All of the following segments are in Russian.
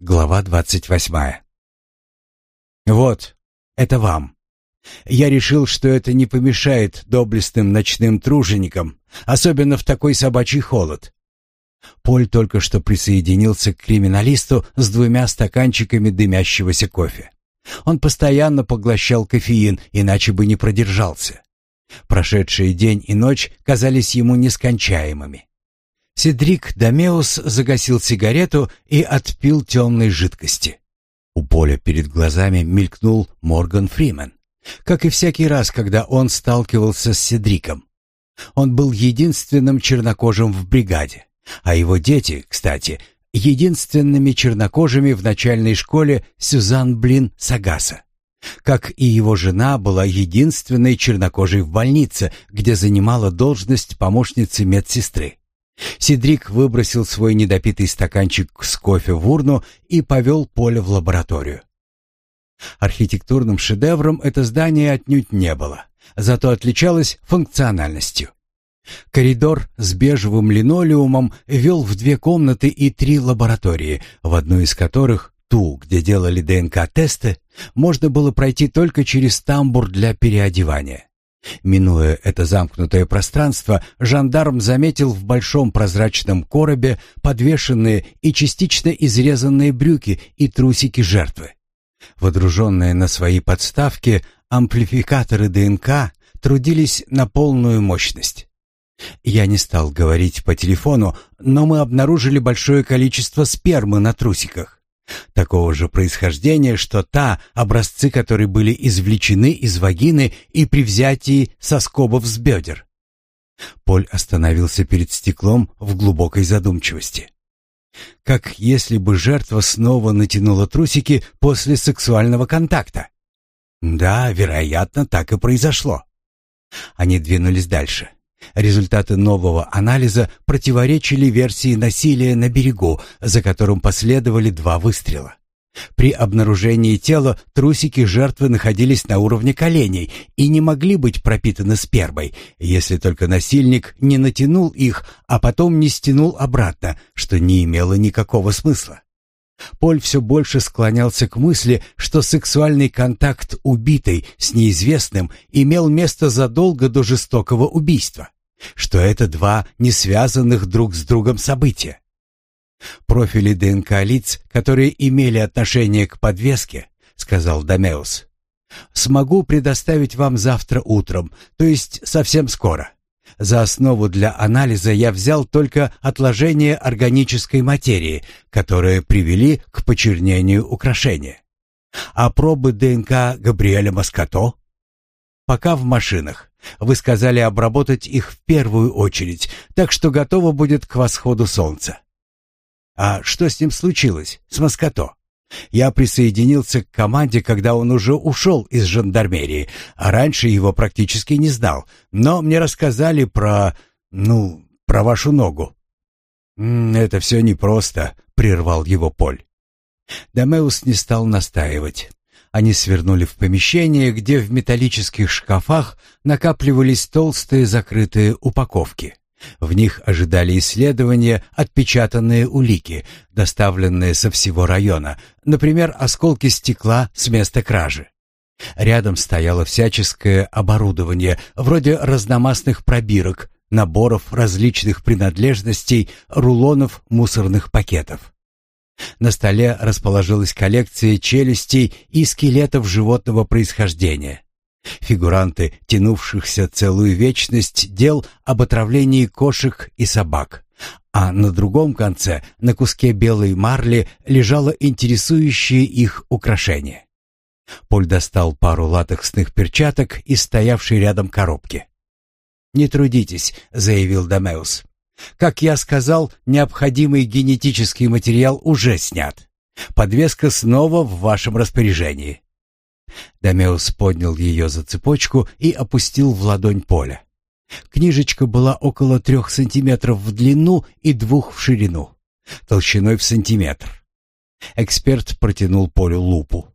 Глава двадцать восьмая. Вот, это вам. Я решил, что это не помешает доблестным ночным труженикам, особенно в такой собачий холод. Поль только что присоединился к криминалисту с двумя стаканчиками дымящегося кофе. Он постоянно поглощал кофеин, иначе бы не продержался. Прошедшие день и ночь казались ему нескончаемыми. Седрик Дамеус загасил сигарету и отпил темной жидкости. У Поля перед глазами мелькнул Морган Фримен, как и всякий раз, когда он сталкивался с Седриком. Он был единственным чернокожим в бригаде, а его дети, кстати, единственными чернокожими в начальной школе Сюзан Блин Сагаса. Как и его жена была единственной чернокожей в больнице, где занимала должность помощницы медсестры. Сидрик выбросил свой недопитый стаканчик с кофе в урну и повел Поля в лабораторию. Архитектурным шедевром это здание отнюдь не было, зато отличалось функциональностью. Коридор с бежевым линолеумом вел в две комнаты и три лаборатории, в одну из которых, ту, где делали ДНК-тесты, можно было пройти только через тамбур для переодевания. Минуя это замкнутое пространство, жандарм заметил в большом прозрачном коробе подвешенные и частично изрезанные брюки и трусики жертвы. Водруженные на свои подставки амплификаторы ДНК трудились на полную мощность. Я не стал говорить по телефону, но мы обнаружили большое количество спермы на трусиках такого же происхождения, что та, образцы которые были извлечены из вагины и при взятии соскобов с бедер. Поль остановился перед стеклом в глубокой задумчивости. Как если бы жертва снова натянула трусики после сексуального контакта. Да, вероятно, так и произошло. Они двинулись дальше. Результаты нового анализа противоречили версии насилия на берегу, за которым последовали два выстрела. При обнаружении тела трусики жертвы находились на уровне коленей и не могли быть пропитаны спермой, если только насильник не натянул их, а потом не стянул обратно, что не имело никакого смысла. Поль все больше склонялся к мысли, что сексуальный контакт убитой с неизвестным имел место задолго до жестокого убийства что это два не связанных друг с другом события. «Профили ДНК лиц, которые имели отношение к подвеске», — сказал Домеус, — «смогу предоставить вам завтра утром, то есть совсем скоро. За основу для анализа я взял только отложение органической материи, которые привели к почернению украшения. А пробы ДНК Габриэля Маскато пока в машинах. Вы сказали обработать их в первую очередь, так что готово будет к восходу солнца. А что с ним случилось, с Маскато? Я присоединился к команде, когда он уже ушел из жандармерии, а раньше его практически не знал. Но мне рассказали про... ну, про вашу ногу. «Это все непросто», — прервал его Поль. Домеус не стал настаивать. Они свернули в помещение, где в металлических шкафах накапливались толстые закрытые упаковки. В них ожидали исследования, отпечатанные улики, доставленные со всего района, например, осколки стекла с места кражи. Рядом стояло всяческое оборудование, вроде разномастных пробирок, наборов различных принадлежностей, рулонов мусорных пакетов. На столе расположилась коллекция челюстей и скелетов животного происхождения. Фигуранты, тянувшихся целую вечность дел об отравлении кошек и собак. А на другом конце, на куске белой марли, лежало интересующее их украшение. Поль достал пару латексных перчаток из стоявшей рядом коробки. «Не трудитесь», — заявил Домеус. Как я сказал, необходимый генетический материал уже снят. Подвеска снова в вашем распоряжении. Дамеус поднял ее за цепочку и опустил в ладонь поля. Книжечка была около трех сантиметров в длину и двух в ширину, толщиной в сантиметр. Эксперт протянул полю лупу.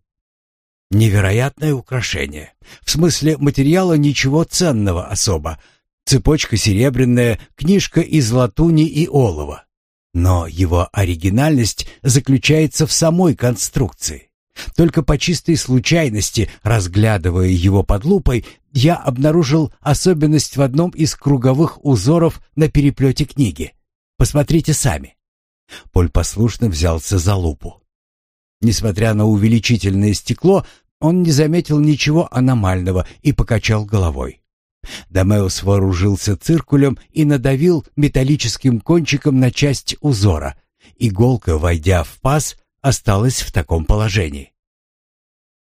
Невероятное украшение. В смысле материала ничего ценного особо, цепочка серебряная, книжка из латуни и олова. Но его оригинальность заключается в самой конструкции. Только по чистой случайности, разглядывая его под лупой, я обнаружил особенность в одном из круговых узоров на переплете книги. Посмотрите сами. Поль послушно взялся за лупу. Несмотря на увеличительное стекло, он не заметил ничего аномального и покачал головой. Домеус вооружился циркулем и надавил металлическим кончиком на часть узора. Иголка, войдя в паз, осталась в таком положении.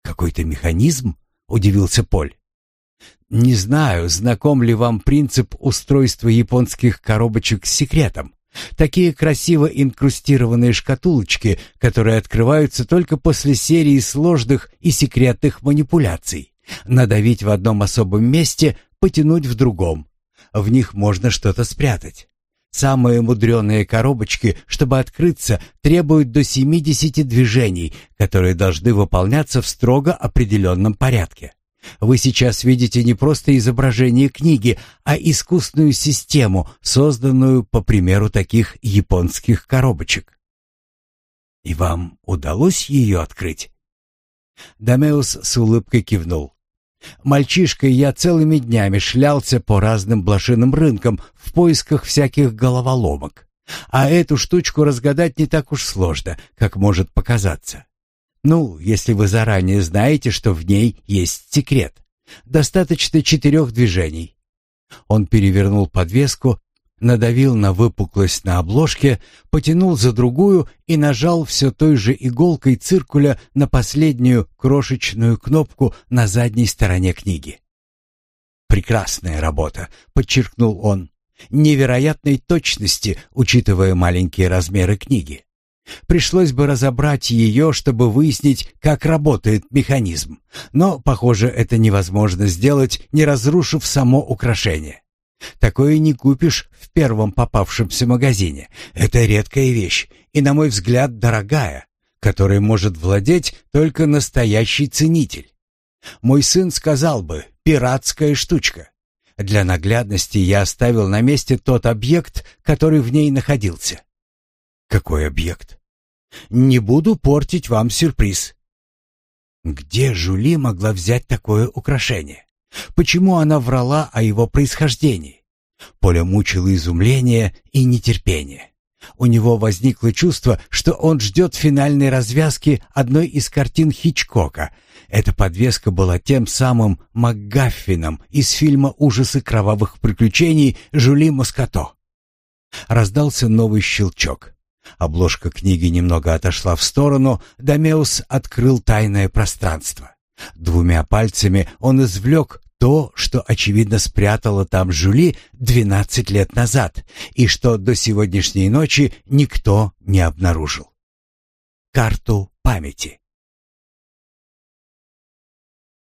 «Какой-то механизм?» — удивился Поль. «Не знаю, знаком ли вам принцип устройства японских коробочек с секретом. Такие красиво инкрустированные шкатулочки, которые открываются только после серии сложных и секретных манипуляций. Надавить в одном особом месте, потянуть в другом. В них можно что-то спрятать. Самые мудреные коробочки, чтобы открыться, требуют до 70 движений, которые должны выполняться в строго определенном порядке. Вы сейчас видите не просто изображение книги, а искусственную систему, созданную по примеру таких японских коробочек. И вам удалось ее открыть? Дамеус с улыбкой кивнул. Мальчишкой я целыми днями шлялся по разным блошиным рынкам в поисках всяких головоломок. А эту штучку разгадать не так уж сложно, как может показаться. Ну, если вы заранее знаете, что в ней есть секрет. Достаточно четырех движений. Он перевернул подвеску, надавил на выпуклость на обложке, потянул за другую и нажал все той же иголкой циркуля на последнюю крошечную кнопку на задней стороне книги. «Прекрасная работа», — подчеркнул он, — «невероятной точности, учитывая маленькие размеры книги. Пришлось бы разобрать ее, чтобы выяснить, как работает механизм, но, похоже, это невозможно сделать, не разрушив само украшение». Такое не купишь в первом попавшемся магазине. Это редкая вещь и, на мой взгляд, дорогая, которой может владеть только настоящий ценитель. Мой сын сказал бы «пиратская штучка». Для наглядности я оставил на месте тот объект, который в ней находился. Какой объект? Не буду портить вам сюрприз. Где Жули могла взять такое украшение? Почему она врала о его происхождении? Поля мучило изумление и нетерпение. У него возникло чувство, что он ждет финальной развязки одной из картин Хичкока. Эта подвеска была тем самым МакГаффином из фильма «Ужасы кровавых приключений» Жули Маскато». Раздался новый щелчок. Обложка книги немного отошла в сторону, Дамеус открыл тайное пространство. Двумя пальцами он извлек то, что, очевидно, спрятала там Жюли 12 лет назад и что до сегодняшней ночи никто не обнаружил. Карту памяти.